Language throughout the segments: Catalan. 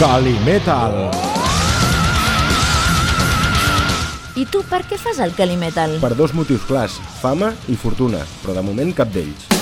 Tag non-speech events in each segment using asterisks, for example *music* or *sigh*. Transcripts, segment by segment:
Calimetal. I tu per què fas el Calimetal? Per dos motius clars, fama i fortuna, però de moment cap d'ells.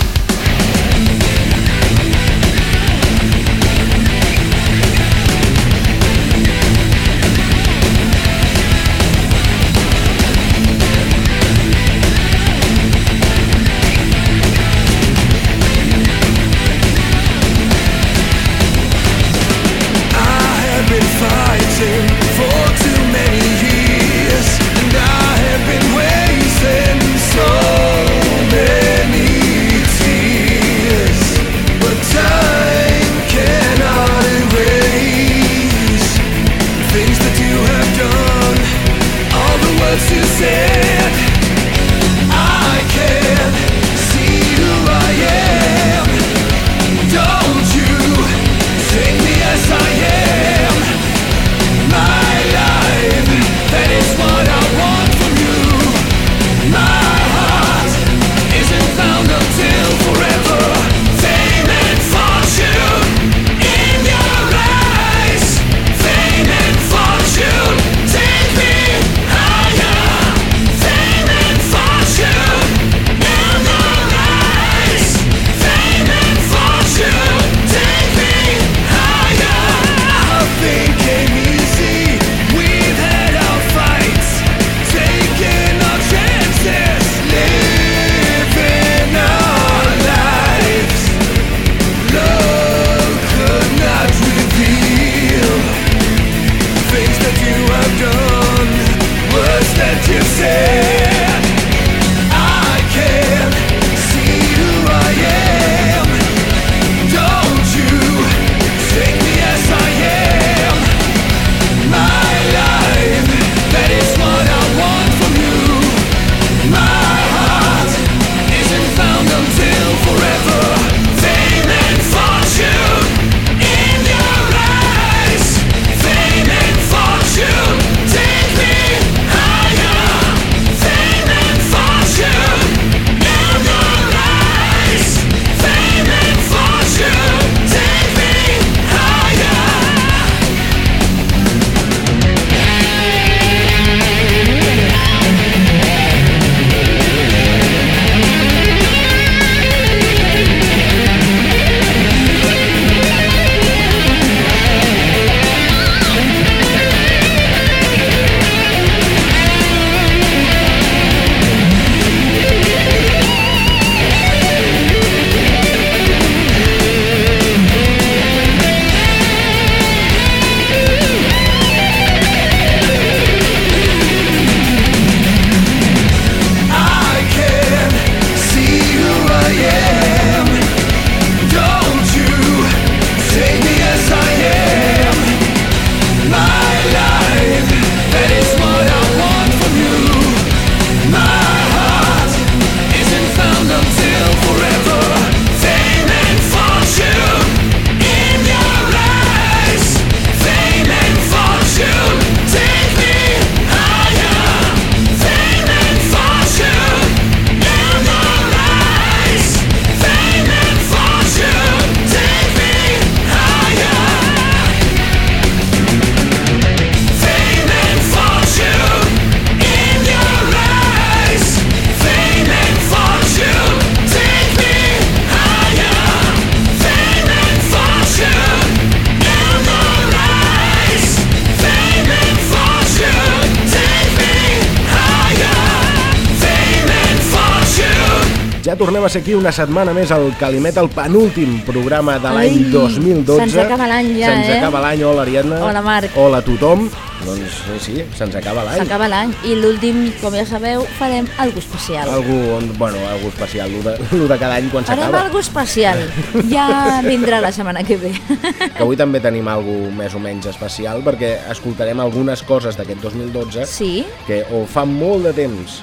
Tornem a ser aquí una setmana més al Calimet, el penúltim programa de l'any 2012. Se'ns acaba l'any ja, Se'ns eh? acaba l'any, hola Ariadna. Hola, Marc. Hola a tothom. Doncs sí, sí, se'ns acaba l'any. S'acaba l'any i l'últim, com ja sabeu, farem algo especial. Algú, bueno, algo especial, lo de, lo de cada any quan Farem s'acaba. algo especial. Ja vindrà la setmana que ve. *laughs* Que avui també tenim algo més o menys especial perquè escoltarem algunes coses d'aquest 2012 Sí, que o fa molt de temps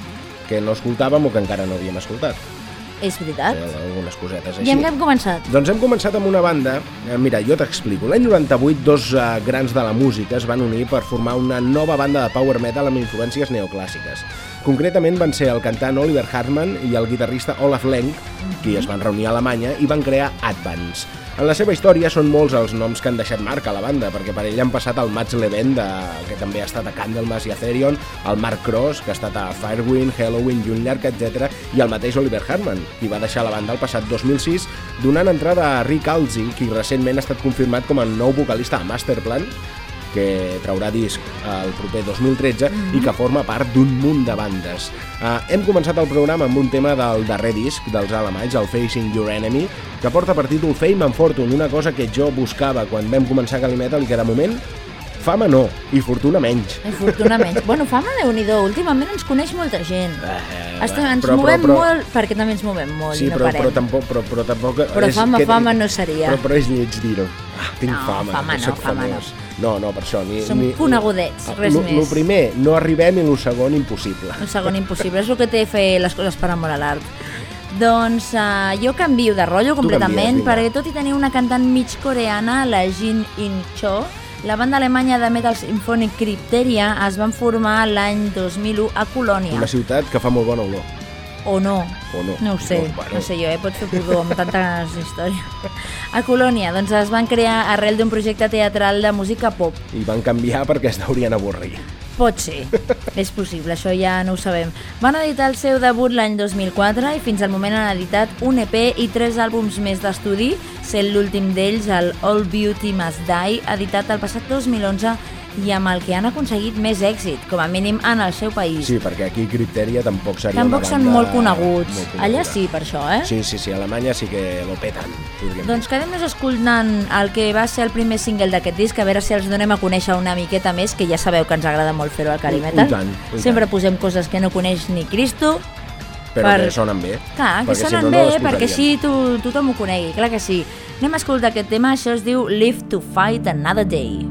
que no escoltàvem o que encara no havíem escoltat. És veritat. Eh, algunes cosetes així. I amb què hem començat? Doncs hem començat amb una banda, eh, mira, jo t'explico. L'any 98 dos eh, grans de la música es van unir per formar una nova banda de power metal amb influències neoclàssiques. Concretament van ser el cantant Oliver Hartmann i el guitarrista Olaf Lenk, qui es van reunir a Alemanya i van crear Advance. En la seva història són molts els noms que han deixat marca a la banda, perquè per ell han passat el Mats Levent, de, que també ha estat a Candlemas i a Therion, el Mark Cross, que ha estat a Firewind, Halloween i llarg, etc, i el mateix Oliver Hartmann, qui va deixar la banda el passat 2006, donant entrada a Rick Alzi, qui recentment ha estat confirmat com a nou vocalista a Masterplan, que traurà disc el proper 2013 mm -hmm. i que forma part d'un munt de bandes. Uh, hem començat el programa amb un tema del darrer disc dels alemanys, el Facing Your Enemy, que porta per títol Fame and Fortune, una cosa que jo buscava quan vam començar Calimetal i que de moment fama no, i fortuna menys. I fortuna menys. *laughs* bueno, fama, déu nhi últimament ens coneix molta gent. Eh, Estem, ens però, movem però, però, molt, perquè també ens movem molt sí, i no però, parem. però tampoc... Però, però, tampoc Però és, fama, que, fama no seria. Però, però és lleig dir-ho. Ah, tinc No, fama, fama no, fama famós. No, no, per això. Ni, Som ni, conegudets, res lo, més. Lo primer, no arribem, i lo segon, impossible. Un segon impossible, és el que té fer les coses per amor a l'art. Doncs uh, jo canvio de rotllo completament, canvies, perquè tot i tenir una cantant mig coreana, la Jin In Cho, la banda alemanya de metal sinfònic Crypteria es van formar l'any 2001 a Colònia. Una ciutat que fa molt bona olor. O no, O no. no ho sé, Doncs, bueno. no sé jo, eh? pot fer pudor amb tantes *laughs* històries. A Colònia, doncs es van crear arrel d'un projecte teatral de música pop. I van canviar perquè es deurien avorrir. Pot ser, *laughs* és possible, això ja no ho sabem. Van editar el seu debut l'any 2004 i fins al moment han editat un EP i tres àlbums més d'estudi, sent l'últim d'ells el All Beauty Must Die, editat el passat 2011 i amb el que han aconseguit més èxit, com a mínim en el seu país. Sí, perquè aquí Crypteria tampoc seria Tampoc una són molt coneguts. molt coneguda. Allà sí, per això, eh? Sí, sí, sí, a Alemanya sí que lo peten. Doncs quedem-nos escoltant el que va ser el primer single d'aquest disc, a veure si els donem a conèixer una miqueta més, que ja sabeu que ens agrada molt fer-ho al Calimetal. I tant, i Sempre tant. posem coses que no coneix ni Cristo, Però per- que sonen bé. Clar, que perquè si sonen no, no bé, les perquè així to, tothom ho conegui, clar que sí. Anem a escoltar aquest tema, això es diu Live to Fight Another Day.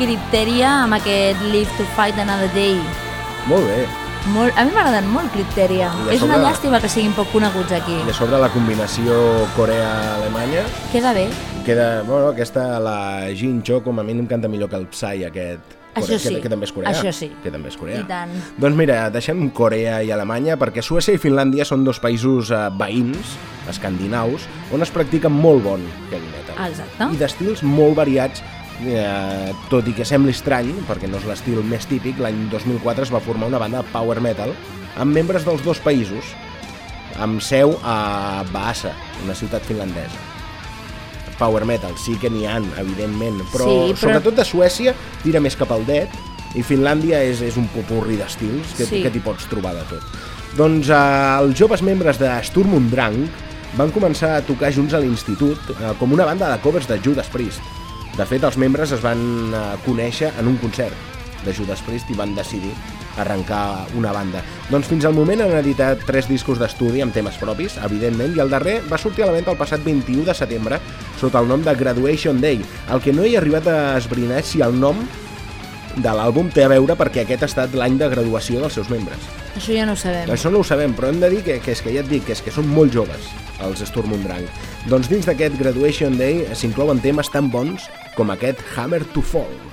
Aquest Crypteria amb aquest Live to Fight Another Day. Molt bé. Molt, a mi m'agraden molt Crypteria. I a És una sobre- llàstima que siguin poc coneguts aquí. I a sobre la combinació Corea-Alemanya Queda bé. queda... Bueno, aquesta, la Jin Cho, com a mínim canta millor que el Psy aquest. Això sí. Que, que també és coreà. Això sí. Que també és coreà. I tant. Doncs mira, deixem Corea i Alemanya perquè Suècia i Finlàndia són dos països eh, veïns, escandinaus, on es practica molt bon heavy metal. Exacte. I d'estils molt variats, eh, tot i que sembli estrany, perquè no és l'estil més típic, l'any 2004 es va formar una banda power metal amb membres dels dos països, amb seu a Vaasa, una ciutat finlandesa. Power metal, sí que n'hi han, evidentment, però, Sí, però- sobretot de Suècia tira més cap al dead i Finlàndia és, és un popurri d'estils que, Sí. que t'hi pots trobar de tot. Doncs eh, els joves membres de Sturm und Drang van començar a tocar junts a l'institut eh, com una banda de covers de Judas Priest. De fet, els membres es van eh, conèixer en un concert de Judas Priest i van decidir arrencar una banda. Doncs fins al moment han editat tres discos d'estudi amb temes propis, evidentment, i el darrer va sortir a la venda el passat 21 de setembre sota el nom de Graduation Day. El que no he arribat a esbrinar si el nom de l'àlbum té a veure perquè aquest ha estat l'any de graduació dels seus membres. Això ja no ho sabem. Això no ho sabem, però hem de dir que, que és que ja et dic, que és que són molt joves, els Sturm und Drang. Doncs dins d'aquest Graduation Day s'inclouen temes tan bons com aquest Hammer to Fall.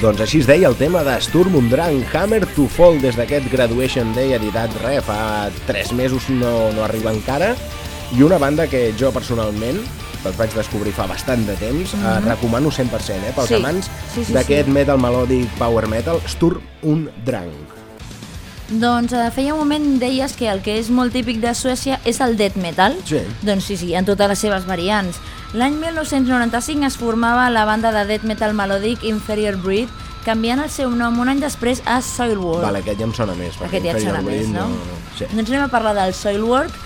Doncs així es deia el tema de Sturm und Drang, Hammer to Fall, des d'aquest Graduation Day editat, re, fa 3 mesos no, no arriba encara, i una banda que jo personalment els vaig descobrir fa bastant de temps, mm -hmm. recomano 100%, eh, pels Sí. amants Sí, sí, d'aquest sí. metal melòdic power metal, Sturm und Drang. Doncs eh, feia un moment deies que el que és molt típic de Suècia és el death metal. Sí. Doncs sí, sí, en totes les seves variants. L'any 1995 es formava la banda de death metal melòdic Inferior Breed, canviant el seu nom un any després a Soilwork. Vale, aquest ja em sona més. Aquest ja et sona més, Breed no? Sí. Doncs anem a parlar del Soilwork.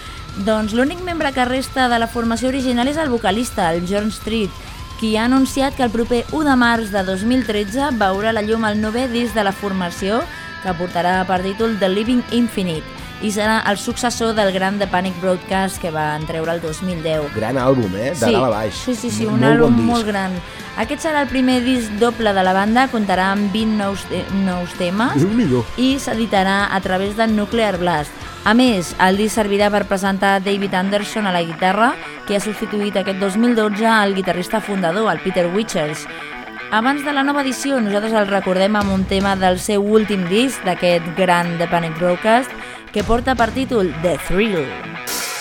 Doncs l'únic membre que resta de la formació original és el vocalista, el John Street, qui ha anunciat que el proper 1 de març de 2013 veurà la llum el novè disc de la formació, que portarà per títol The Living Infinite, i serà el successor del gran The Panic Broadcast que va entreure el 2010. Gran àlbum, eh? De Sí, dalt a baix. sí, sí, sí, un molt àlbum bon molt gran. Aquest serà el primer disc doble de la banda, comptarà amb 20 nous, te nous temes i s'editarà a través de Nuclear Blast. A més, el disc servirà per presentar David Anderson a la guitarra, que ha substituït aquest 2012 al guitarrista fundador, el Peter Witchers. Abans de la nova edició, nosaltres el recordem amb un tema del seu últim disc, d'aquest gran The Panic Broadcast, que porta per títol The Thrill. Watch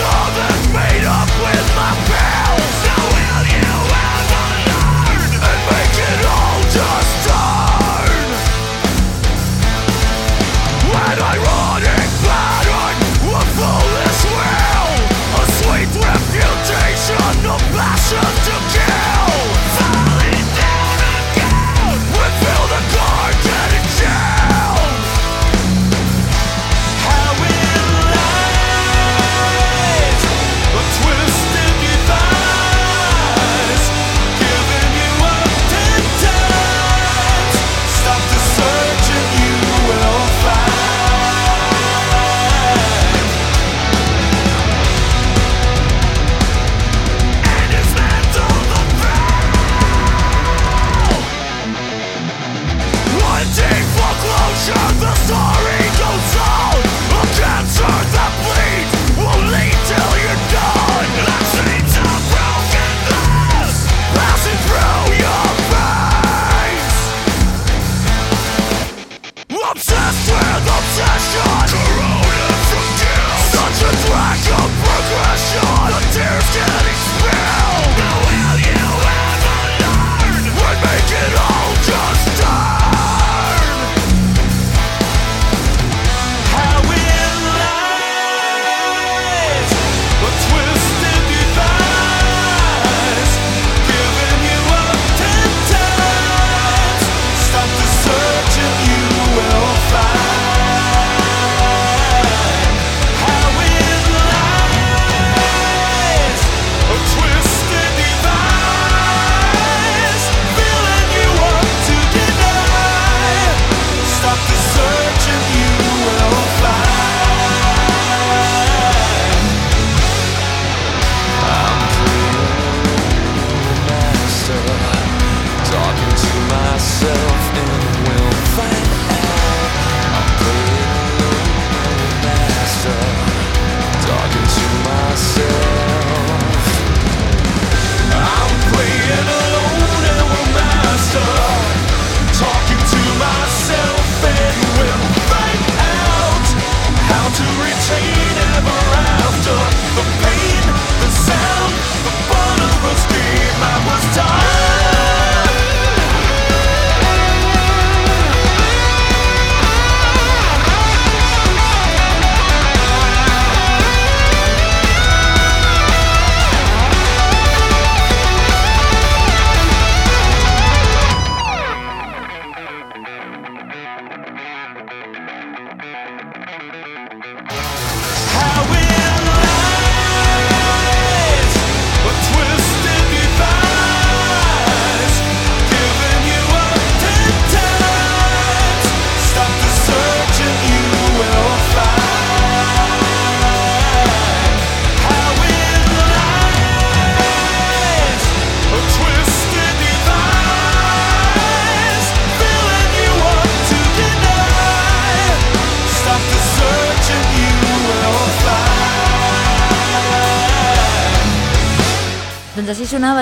all that's made up with my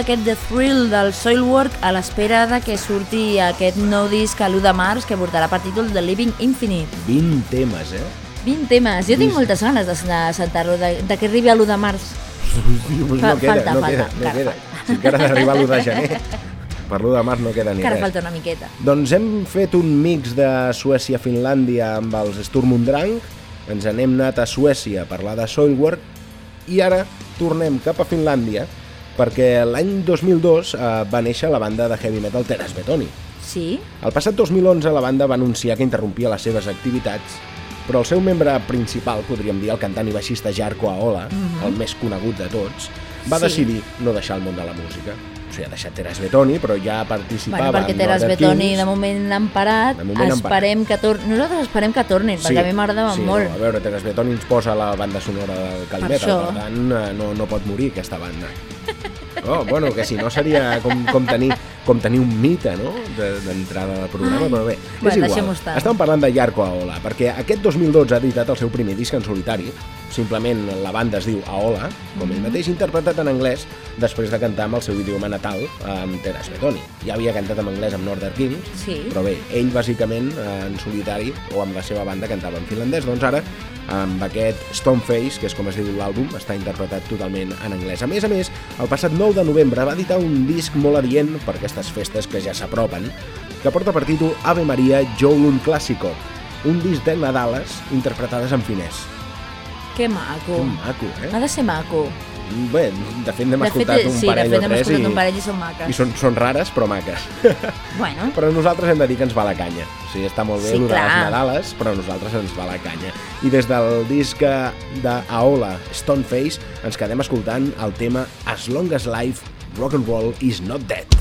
aquest The Thrill del Soilwork a l'espera de que surti aquest nou disc a l'1 de març que portarà per títol The Living Infinite. 20 temes, eh? 20 temes. Jo tinc moltes ganes de, de sentar-lo, de, de que arribi a l'1 de març. Fa- no queda, falta, no falta, queda, no encara queda. falta. Si encara ha d'arribar l'1 de *laughs* gener, per l'1 de març no queda ni Encara res. falta una miqueta. Doncs hem fet un mix de Suècia-Finlàndia amb els Sturm und Drang, ens n'hem anat a Suècia a parlar de Soilwork i ara tornem cap a Finlàndia perquè l'any 2002 eh, va néixer la banda de heavy metal Teras Betoni. Sí? El passat 2011 la banda va anunciar que interrompia les seves activitats, però el seu membre principal, podríem dir el cantant i baixista Jarko Aola, el més conegut de tots, va Mhm. Sí. decidir no deixar el món de la música. O sigui, ha deixat Teras Betoni, però ja participava Bueno, perquè Teres Betoni Kings. de moment l'han parat, De moment han esperem que tornin. Nosaltres esperem que tornin, perquè a mi m'agradaven sí, molt. No, a veure, Teres Betoni ens posa la banda sonora del Calimetal, per, això. per tant, eh, no, no pot morir aquesta banda. Oh, bueno, que si no seria com, com, tenir, com tenir un mite, no?, de- d'entrada del programa, Ai. però bé, Bé, és igual. estar. Estàvem parlant de Yarko Aola, perquè aquest 2012 ha editat el seu primer disc en solitari, simplement la banda es diu Aola, com Mhm. ell mateix interpretat en anglès, després de cantar amb el seu idioma natal amb Teres Betoni. Ja havia cantat en anglès amb Northern Kings, Sí. però bé, ell bàsicament eh, en solitari o amb la seva banda cantava en finlandès, doncs ara amb aquest Stoneface, que és com es diu l'àlbum, està interpretat totalment en anglès. A més a més, el passat 9 de novembre va editar un disc molt adient per aquestes festes que ja s'apropen, que porta per títol Ave Maria Jolun Clásico, un disc de Nadales interpretades en finès. Que maco. Que maco, Ha eh? de ser maco. Bé, de fet n'hem De fet, escoltat un sí, de parell fet o tres escoltat i, un parell i són maques. i són, són rares però maques. *laughs* Bueno, Però nosaltres hem de dir que ens va la canya. O sigui, està molt bé Sí, de les. Nadales, però a nosaltres ens va la canya. I des del disc d'Aola, Stoneface, ens quedem escoltant el tema As Long As Life, Rock and Roll Is Not Dead.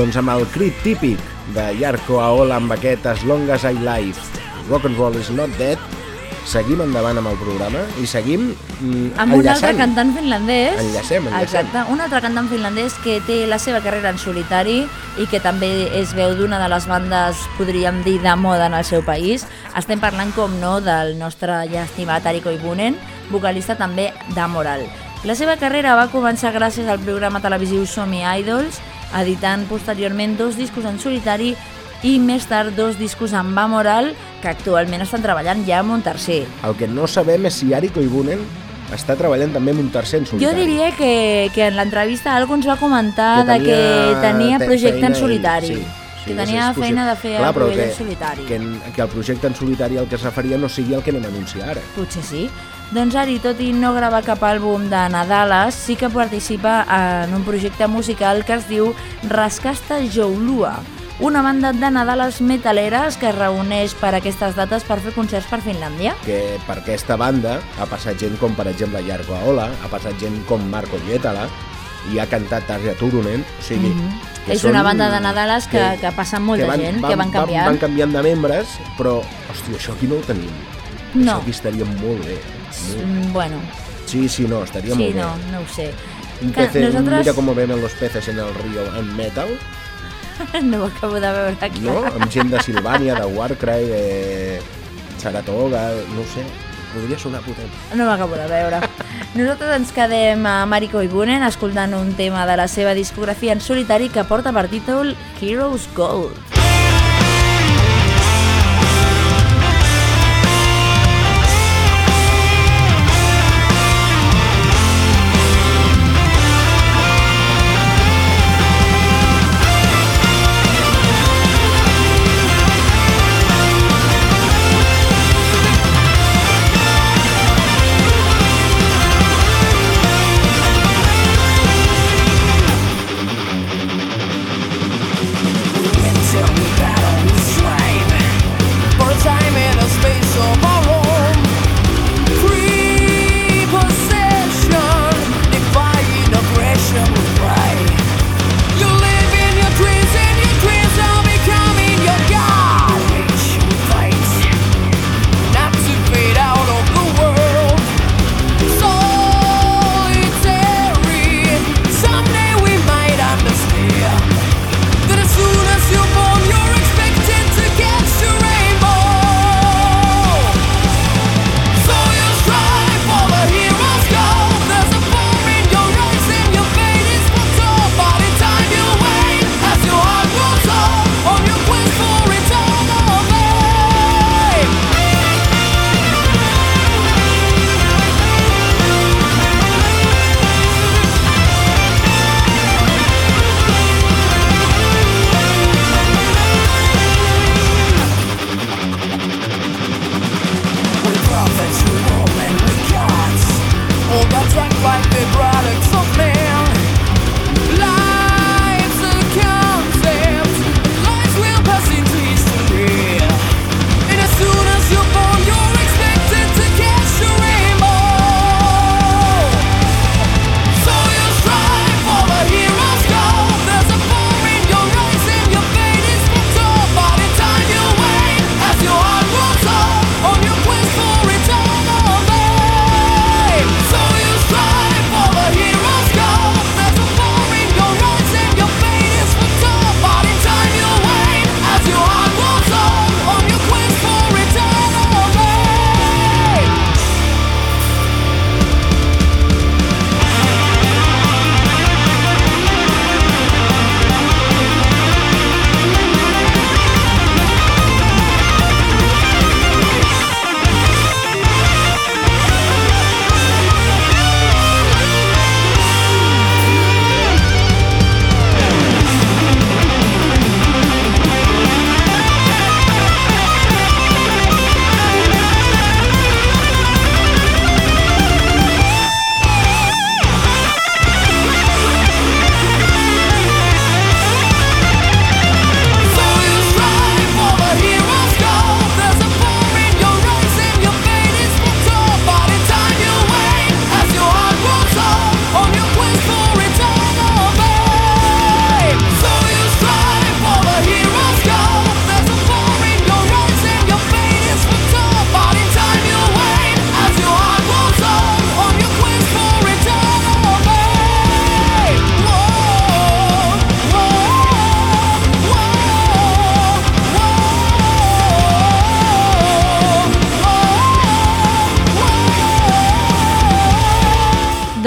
Doncs amb el crit típic de Yarko Aola amb aquest As Long As I Live, Rock and Roll is Not Dead, seguim endavant amb el programa i seguim mm, Amb un altre enllaçant. cantant finlandès. Enllacem, enllacem. Exacte, un altre cantant finlandès que té la seva carrera en solitari i que també és veu d'una de les bandes, podríem dir, de moda en el seu país. Estem parlant, com no, del nostre ja estimat Ari Koivunen, vocalista també d'Amoral. La seva carrera va començar gràcies al programa televisiu Somi Idols, editant posteriorment dos discos en solitari i més tard dos discos amb Amoral, que actualment estan treballant ja amb un tercer. El que no sabem és si Ari Koivunen està treballant també en un tercer en Jo solitari. diria que, que en l'entrevista algú ens va comentar Que de que tenia tenia projecte en solitari. sí, sí, que tenia és feina de fer Clar, nivell que, en solitari. Que, en- que el projecte en solitari al que es referia no sigui el que anem a anunciar ara. Potser sí. Doncs Ari, tot i no gravar cap àlbum de Nadales, sí que participa en un projecte musical que es diu Rascasta Joulua, una banda de Nadales metaleres que es reuneix per aquestes dates per fer concerts per Finlàndia. que per aquesta banda ha passat gent com per exemple Jarko Aola, ha passat gent com Marco Lietala i ha cantat Tarja Turunen, o sigui... que És són- una banda de Nadales que, que, passen molta gent, que van canviant. Van, van canviant de membres, però, hòstia, això aquí no ho tenim. No. Això aquí estaria molt bé. Mm, Bueno, Sí, sí, no, estaria sí, molt no, bé. no ho sé. Un Que pez, en- nosaltres- Mira com beben los peces en el río en metal, *laughs* no ho acabo de veure aquí. no? Amb gent de Silvània, de Warcry, de Saratoga, no ho sé, podria sonar potent. No m'acabo de veure. Nosaltres ens quedem a Mariko Ibunen escoltant un tema de la seva discografia en solitari que porta per títol Heroes Gold.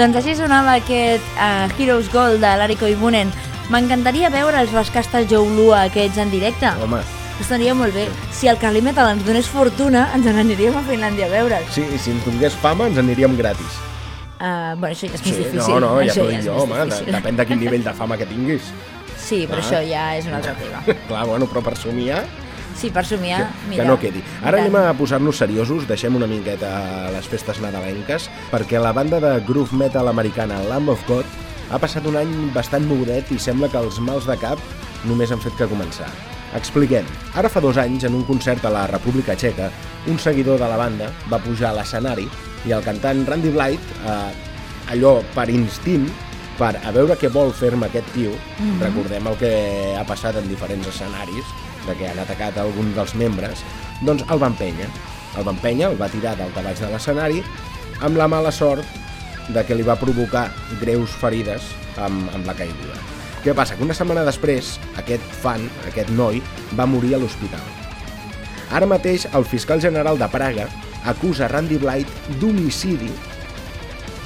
Doncs així sonava aquest uh, Heroes Gold de Larry Koivunen. M'encantaria veure els Rascastes Joe Lua aquests en directe. Home, Estaria molt bé. Si el Carly Metal ens donés fortuna, ens n'aniríem a Finlàndia a veure'ls. sí, si ens donés fama ens aniríem gratis. Uh, bueno, això ja és Sí, més difícil. no, no, ja t'ho dic és jo, home, difícil. depèn de quin nivell de fama que tinguis. Sí, però Ah. això ja és un altre tema. Clar, bueno, però per somiar, Sí, per somiar, que, mira. que no quedi. Ara anem a posar-nos seriosos, deixem una miqueta les festes nadalenques, perquè la banda de groove metal americana Lamb of God ha passat un any bastant mogudet i sembla que els mals de cap només han fet que començar. Expliquem. Ara fa dos anys, en un concert a la República Txeca, un seguidor de la banda va pujar a l'escenari i el cantant Randy Blight, eh, allò per instint, per a veure què vol fer-me aquest tio, recordem el que ha passat en diferents escenaris, de que han atacat algun dels membres, doncs el va empènyer. El va empènyer, el va tirar del tabaix de l'escenari, amb la mala sort de que li va provocar greus ferides amb, amb la caiguda. Què passa? Que una setmana després, aquest fan, aquest noi, va morir a l'hospital. Ara mateix, el fiscal general de Praga acusa Randy Blight d'homicidi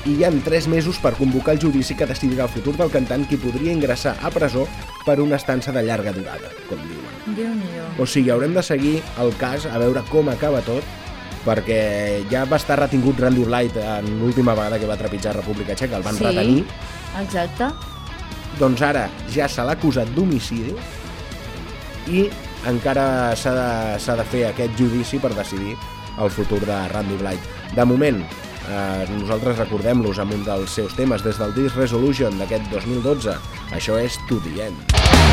i hi han tres mesos per convocar el judici que decidirà el futur del cantant qui podria ingressar a presó per una estança de llarga durada, com diuen. Déu-n'hi-do. O sigui, haurem de seguir el cas a veure com acaba tot, perquè ja va estar retingut Randy Blight en l'última vegada que va trepitjar República Txeca, el van Sí. retenir, Exacte. doncs ara ja se l'ha acusat d'homicidi i encara s'ha de, de fer aquest judici per decidir el futur de Randy Blight. De moment, eh, nosaltres recordem-los amb un dels seus temes des del disc Resolution d'aquest 2012. Això és To The End.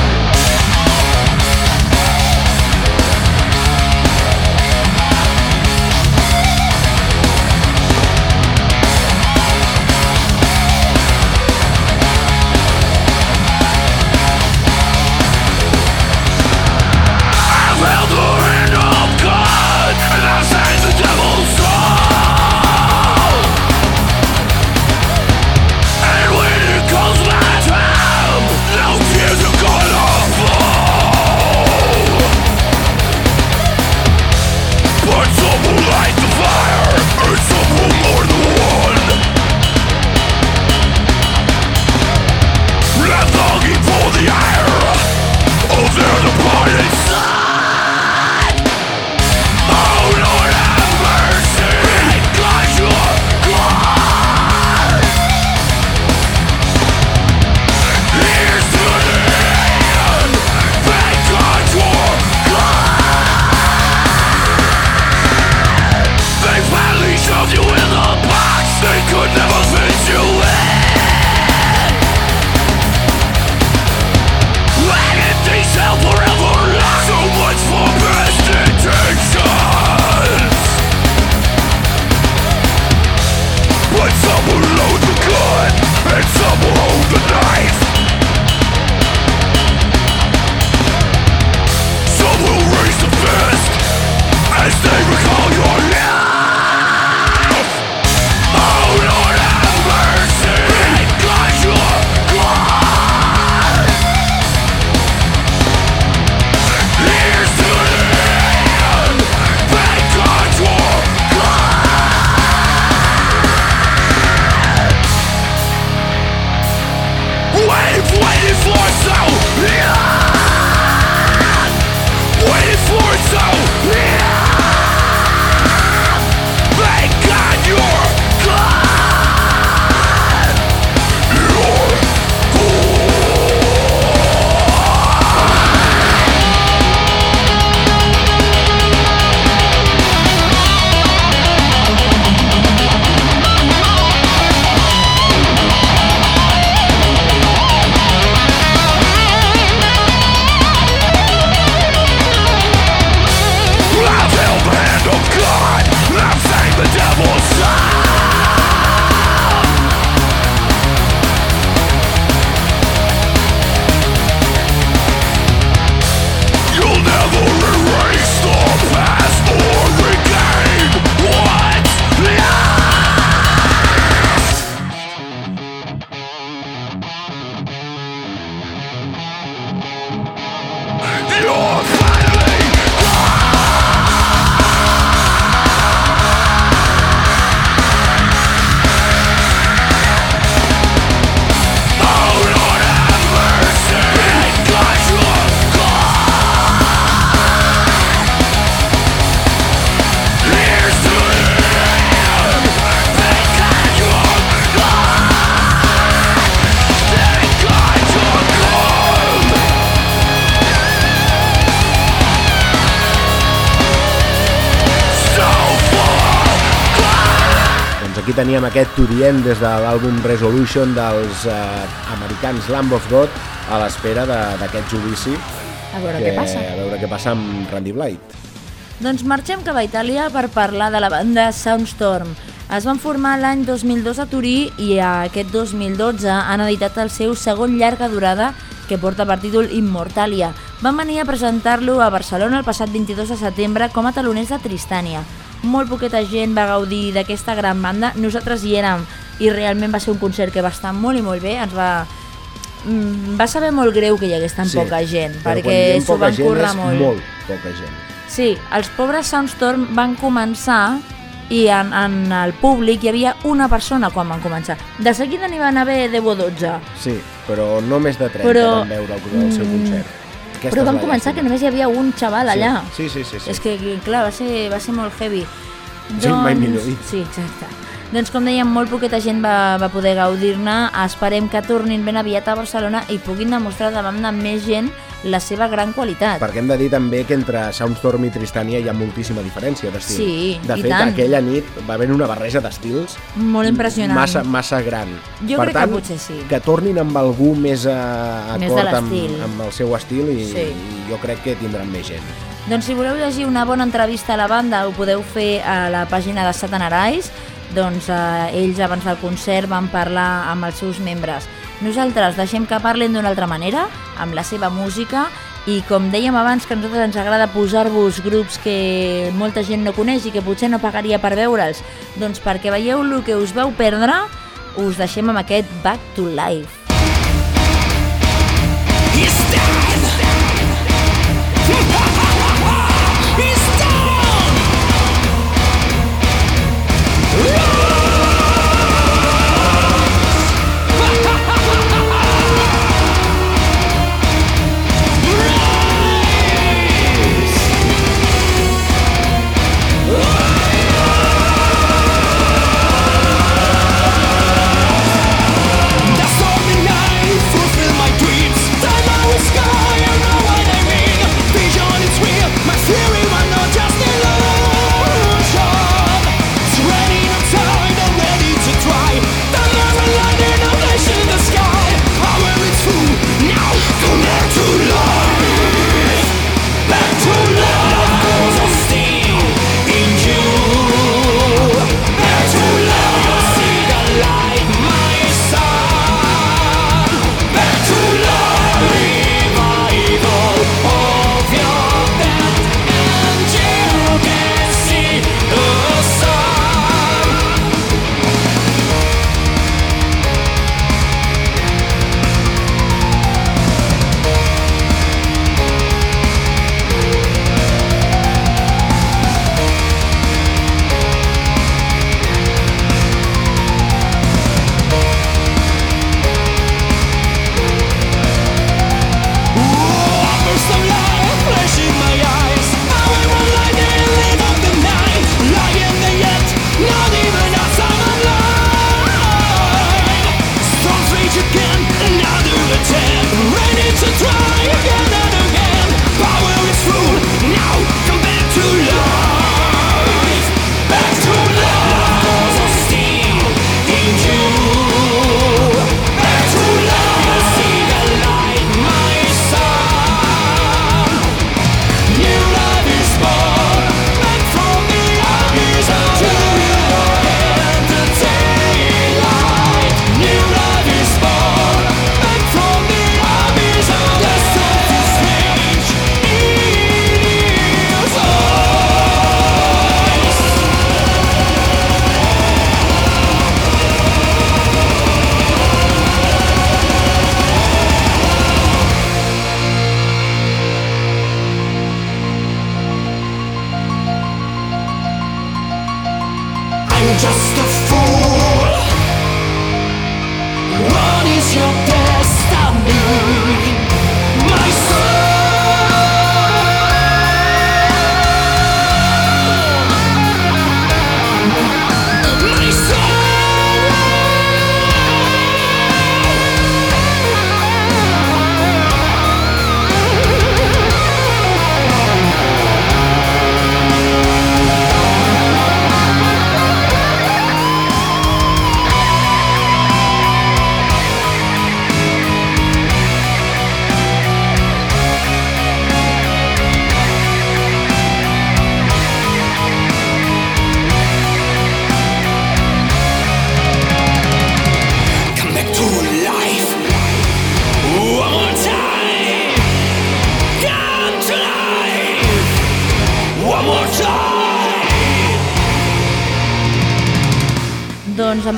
Teníem aquest To The End des de l'àlbum Resolution dels eh, americans Lamb of God a l'espera d'aquest judici. A veure que, què passa. A veure què passa amb Randy Blythe. Doncs marxem cap a Itàlia per parlar de la banda Soundstorm. Es van formar l'any 2002 a Turí i aquest 2012 han editat el seu segon llarga durada que porta per títol Immortalia. Van venir a presentar-lo a Barcelona el passat 22 de setembre com a taloners de Tristània. Molt poqueta gent va gaudir d'aquesta gran banda, nosaltres hi érem i realment va ser un concert que va estar molt i molt bé, ens va... mm, Va saber molt greu que hi hagués tan poca gent, perquè s'ho van currar molt. molt poca gent. Sí, els pobres Soundstorm van començar i en, en el públic hi havia una persona quan van començar. De seguida n'hi van haver 10 o 12, Sí, però no més de 30 Però- van veure el, el seu Mm, concert. Aquesta però la començar que només hi havia un xaval allà. Sí, sí, sí. sí, És que, clar, va ser, va ser molt heavy. Sí, mai millor dit. Sí, exacte. Doncs com dèiem, molt poqueta gent va, va poder gaudir-ne. Esperem que tornin ben aviat a Barcelona i puguin demostrar davant de més gent la seva gran qualitat. Perquè hem de dir també que entre Soundstorm i Tristània hi ha moltíssima diferència d'estil. Sí, de fet, tant. aquella nit va haver una barreja d'estils Molt impressionant. massa, massa gran. Jo per crec que tant, potser sí. que tornin amb algú més a Més acord amb, amb el seu estil i, Sí. i jo crec que tindran més gent. Doncs si voleu llegir una bona entrevista a la banda ho podeu fer a la pàgina de Satanarais doncs eh, ells abans del concert van parlar amb els seus membres. Nosaltres deixem que parlen d'una altra manera, amb la seva música, i com dèiem abans que a nosaltres ens agrada posar-vos grups que molta gent no coneix i que potser no pagaria per veure'ls, doncs perquè veieu el que us veu perdre, us deixem amb aquest Back to Life. He's!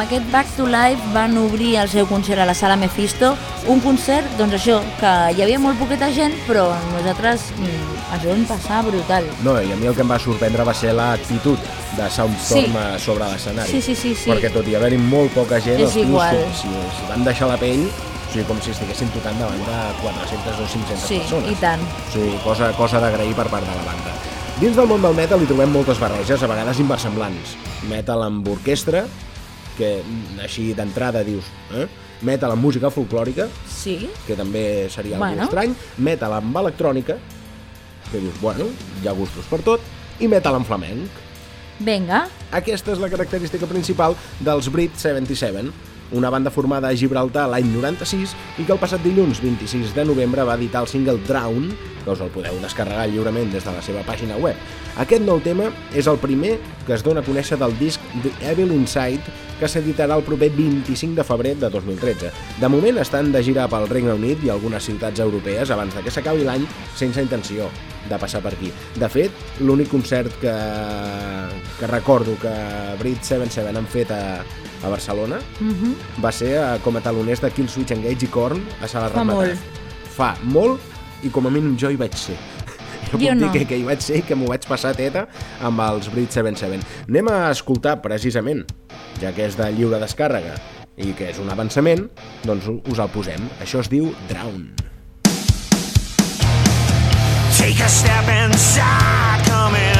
Aquest Back to Life van obrir el seu concert a la sala Mephisto, un concert, doncs això, que hi havia molt poqueta gent, però nosaltres mm, ens vam passar brutal. No, i a mi el que em va sorprendre va ser l'actitud de Soundstorm Sí. a sobre l'escenari. Sí, sí, sí, sí. Perquè tot i haver-hi molt poca gent, És els tios igual. com si, si van deixar la pell, o sigui, com si estiguessin tocant davant de 400 o 500 Sí, persones. i tant. O sigui, cosa, cosa d'agrair per part de la banda. Dins del món del metal hi trobem moltes barreges, a vegades inversemblants. Metal amb orquestra, que així d'entrada dius, eh? Metal amb música folclòrica, Sí, que també seria Bueno. bueno. estrany, metal amb electrònica, que dius, bueno, hi ha gustos per tot, i metal amb flamenc. vinga, Aquesta és la característica principal dels Brit 77, una banda formada a Gibraltar l'any 96 i que el passat dilluns 26 de novembre va editar el single Drown, que us el podeu descarregar lliurement des de la seva pàgina web. Aquest nou tema és el primer que es dona a conèixer del disc The Evil Inside, que s'editarà el proper 25 de febrer de 2013. De moment estan de gira pel Regne Unit i algunes ciutats europees abans de que s'acabi l'any sense intenció de passar per aquí. De fet, l'únic concert que, que recordo que Brit 77 han fet a, a Barcelona mhm, va ser a, com a taloners de Kill Switch Engage i Korn a Sala Fa molt. Fa molt i com a mínim jo hi vaig ser. Jo, *laughs* Jo puc dir no. que, que hi vaig ser i que m'ho vaig passar teta amb els Brit 77. Anem a escoltar precisament, ja que és de lliure descàrrega i que és un avançament, doncs us el posem. Això es diu Drown. Take a step inside, come in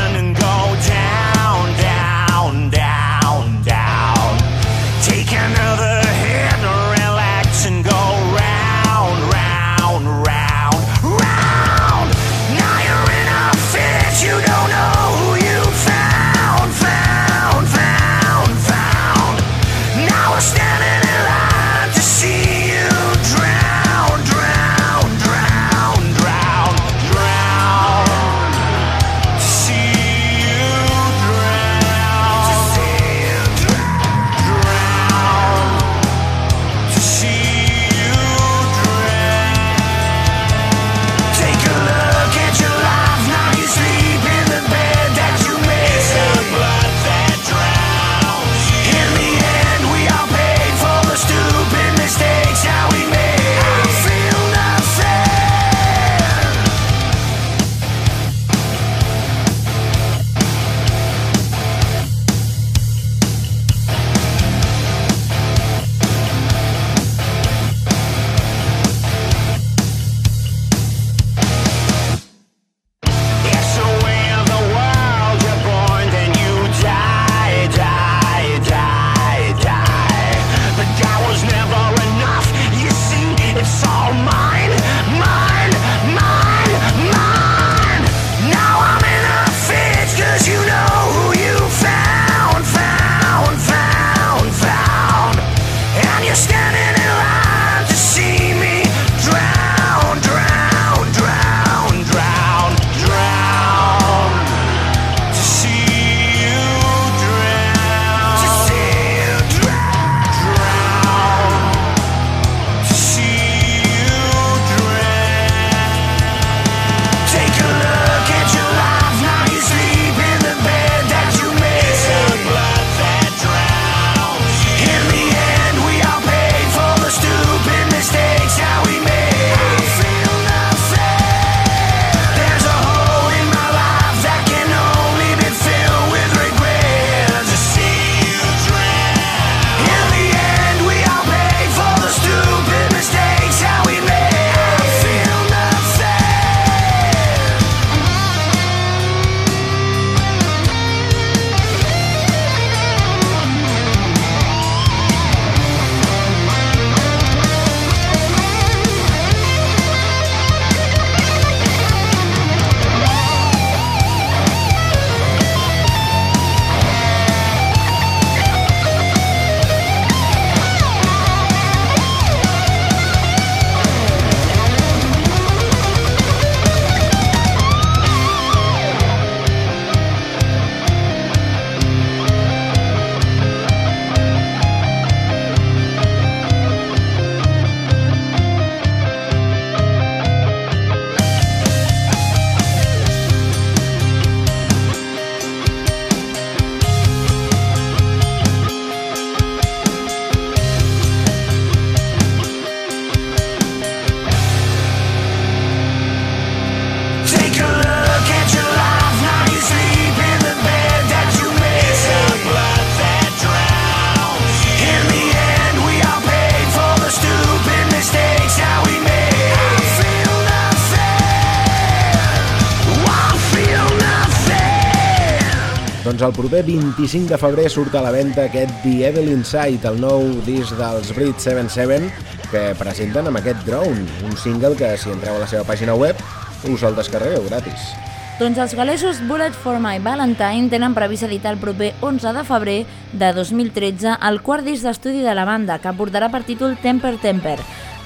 Doncs el proper 25 de febrer surt a la venda aquest The Evil Inside, el nou disc dels Brit 77, que presenten amb aquest Drone, un single que si entreu a la seva pàgina web us el descarregueu gratis. Doncs els galesos Bullet for My Valentine tenen previst editar el proper 11 de febrer de 2013 el quart disc d'estudi de la banda, que portarà per títol Temper Temper,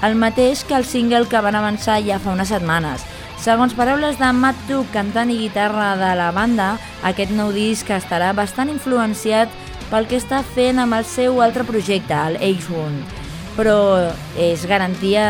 el mateix que el single que van avançar ja fa unes setmanes. Segons paraules de Matt Duke, cantant i guitarra de la banda, aquest nou disc estarà bastant influenciat pel que està fent amb el seu altre projecte, el Ace Wound. Però és garantia,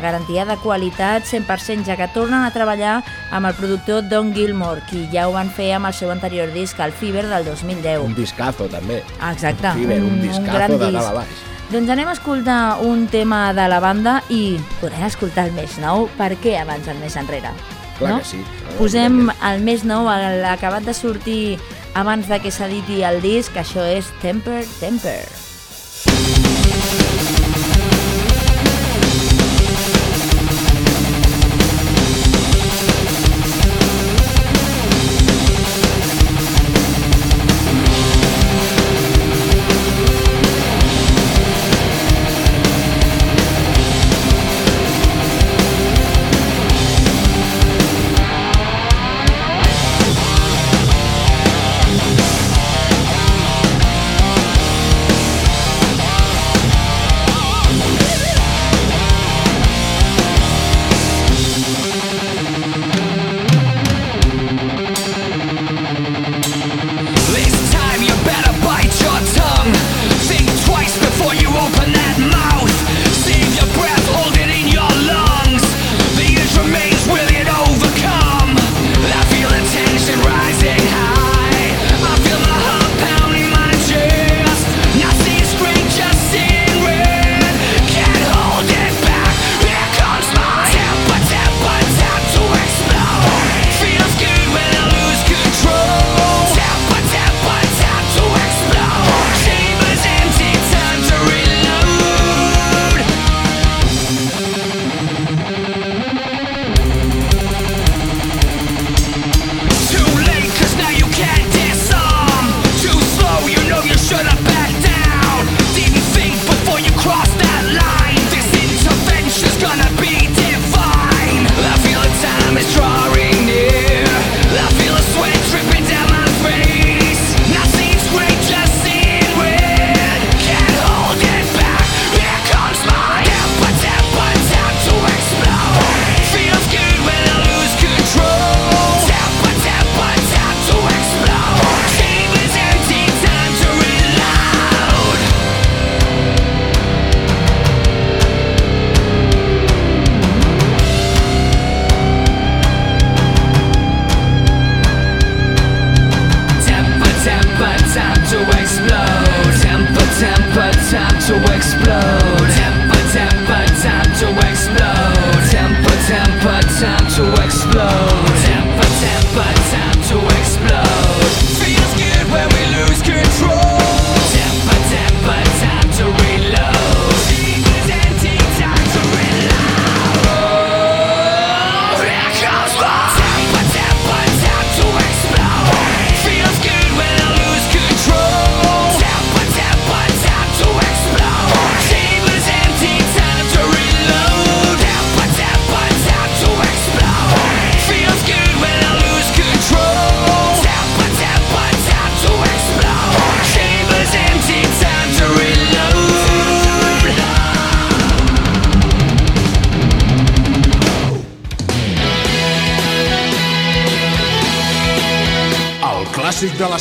garantia de qualitat 100%, ja que tornen a treballar amb el productor Don Gilmore, qui ja ho van fer amb el seu anterior disc, el Fever del 2010. Un discazo, també. Exacte, Fever, un, discazo gran de dalt a baix. Doncs anem a escoltar un tema de la banda i podrem escoltar el més nou. Per què abans el més enrere? Clar no? que sí. Posem el més nou, l'acabat de sortir abans de que s'editi el disc, això és Temper Temper. This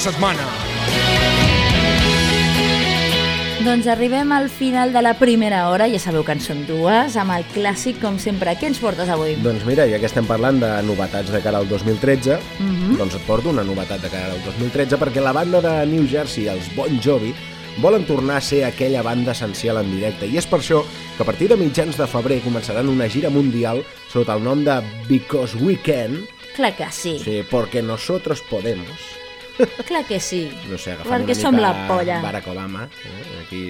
setmana. Doncs arribem al final de la primera hora, ja sabeu que en són dues, amb el clàssic, com sempre. Què ens portes avui? Doncs mira, ja que estem parlant de novetats de cara al 2013, Mhm. doncs et porto una novetat de cara al 2013 perquè la banda de New Jersey, els Bon Jovi, volen tornar a ser aquella banda essencial en directe i és per això que a partir de mitjans de febrer començaran una gira mundial sota el nom de Because We Can, Clar que sí, sí, porque nosotros podemos. Clar que sí. no sé, agafant Perquè una som mica la polla. Barack Obama, eh? aquí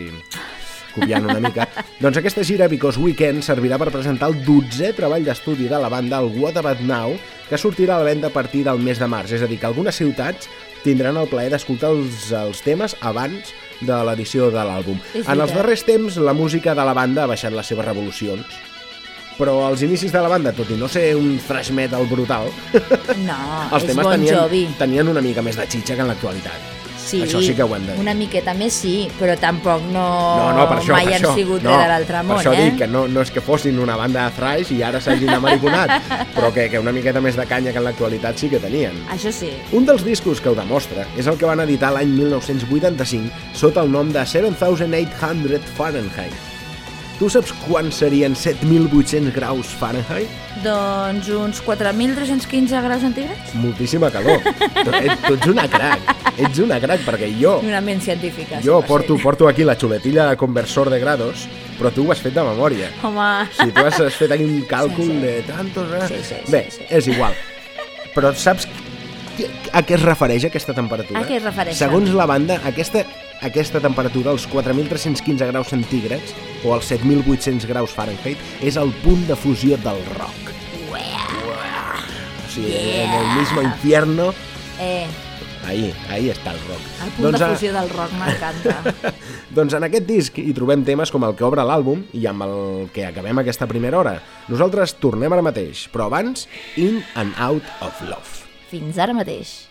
copiant una mica. *laughs* doncs aquesta gira Because Weekend servirà per presentar el 12è treball d'estudi de la banda, el What About Now, que sortirà a la venda a partir del mes de març. És a dir, que algunes ciutats tindran el plaer d'escoltar els, els temes abans de l'edició de l'àlbum. En els darrers temps, la música de la banda ha baixat les seves revolucions, però als inicis de la banda, tot i no ser un thrash metal brutal, No, *laughs* els temes Bon tenien, Jovi. tenien una mica més de xitxa que en l'actualitat. Sí, Això sí que ho hem de dir. Una miqueta més sí, però tampoc no, No, no, per això, mai per han això. sigut no, de l'altre món, per això eh? dic que no, no és que fossin una banda de thrash i ara s'hagin amariconat, *laughs* però que, que una miqueta més de canya que en l'actualitat sí que tenien. Això sí. Un dels discos que ho demostra és el que van editar l'any 1985 sota el nom de 7800 Fahrenheit. Tu saps quan serien 7.800 graus Fahrenheit? Doncs uns 4.315 graus centígrads? Moltíssima calor. Tu, ets, tu ets una crac, ets una crac, perquè jo, Una ment científica. jo 100%. porto, porto aquí la xuletilla de conversor de grados, però tu ho has fet de memòria. Home, Si tu has, has fet aquí un càlcul Sí, sí. de tantos... eh? Sí, sí, sí, Bé, sí. és igual. Però saps a què es refereix aquesta temperatura? A què es refereix? Segons la banda, aquesta, aquesta temperatura, els 4.315 graus centígrads o els 7.800 graus Fahrenheit, és el punt de fusió del rock. O sigui, en el mismo infierno, eh, ahí, ahí està el rock. el punt Doncs, de a- fusió del rock m'encanta. *laughs* doncs en aquest disc hi trobem temes com el que obre l'àlbum i amb el que acabem aquesta primera hora. Nosaltres tornem ara mateix, però abans, In and Out of Love. Fins ara mateix.